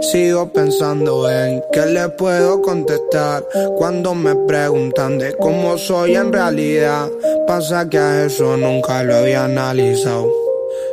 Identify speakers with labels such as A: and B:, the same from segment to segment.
A: Sigo pensando en qué le puedo contestar cuando me preguntan de cómo soy en realidad. Pasa que a eso nunca lo había analizado.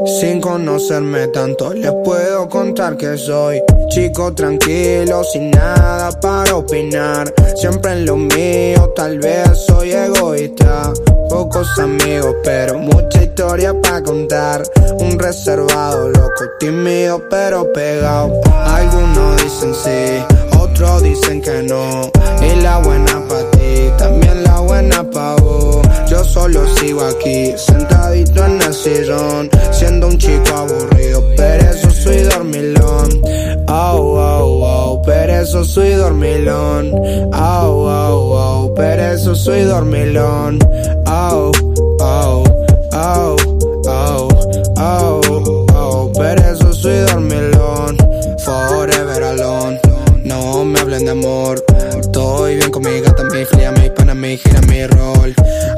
A: Sin conocerme tanto, les puedo contar que soy chico tranquilo, sin nada para opinar. Siempre en lo mío, tal vez soy egoísta. Pocos amigos, pero mucha historia para contar. Un reservado, loco, tímido, pero pegado. Algunos dicen sí, otros dicen que no. Y la buena para ti, también la buena para vos. Yo solo sigo aquí, sentadito en el sillón, siendo un chico aburrido, pero eso dormilón. Oh, oh, oh, pero eso dormilón. Oh, oh, oh, pero eso soy dormilón.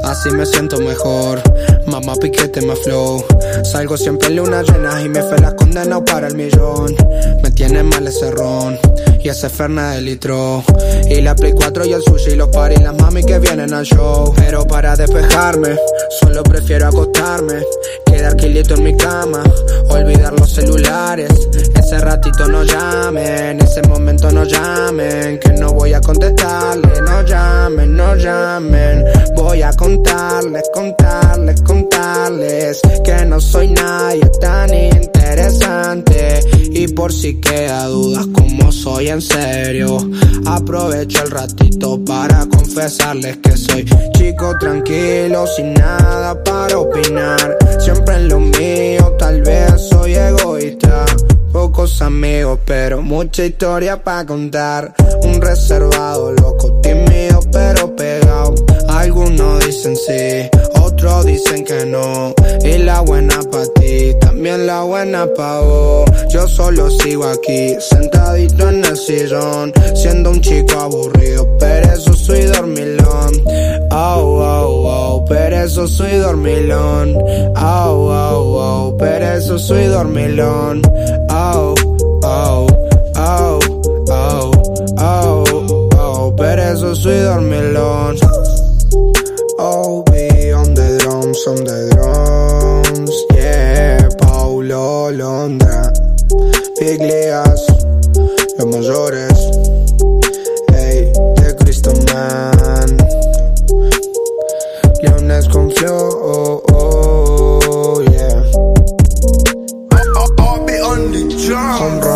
A: Así me siento mejor. Mamá piquete, más flow. Salgo siempre en luna llena y me fe las condenado para el millón. Me tiene mal ese ron y ese ferna de litro. Y la Play 4 y el sushi y los paris, las mami que vienen al show. Pero para despejarme, solo prefiero acostarme. Quedar quilito en mi cama, olvidar los celulares. Ese ratito no llamen, ese momento no llamen. Que no voy a contestarle, no llamen, no llamen. Contarles, contarles, contarles. Que no soy nadie tan interesante. Y por si queda dudas, como soy en serio. Aprovecho el ratito para confesarles que soy chico tranquilo, sin nada para opinar. Siempre en lo mío, tal vez soy egoísta. Pocos amigos, pero mucha historia para contar. Un reservado, loco, tímido, pero pegado. Algunos dicen sí, otros dicen que no. Y la buena para ti, también la buena pa' vos. Yo solo sigo aquí, sentadito en el sillón. Siendo un chico aburrido, pero eso soy dormilón. Oh, oh, oh, pero eso soy dormilón. Oh, oh, oh, pero eso soy dormilón. Oh, oh, son de drones, yeah, Paulo Londra, Piglias, los mayores, hey, de Cristo Man, Leones con flow, oh, oh, yeah, be on the drum.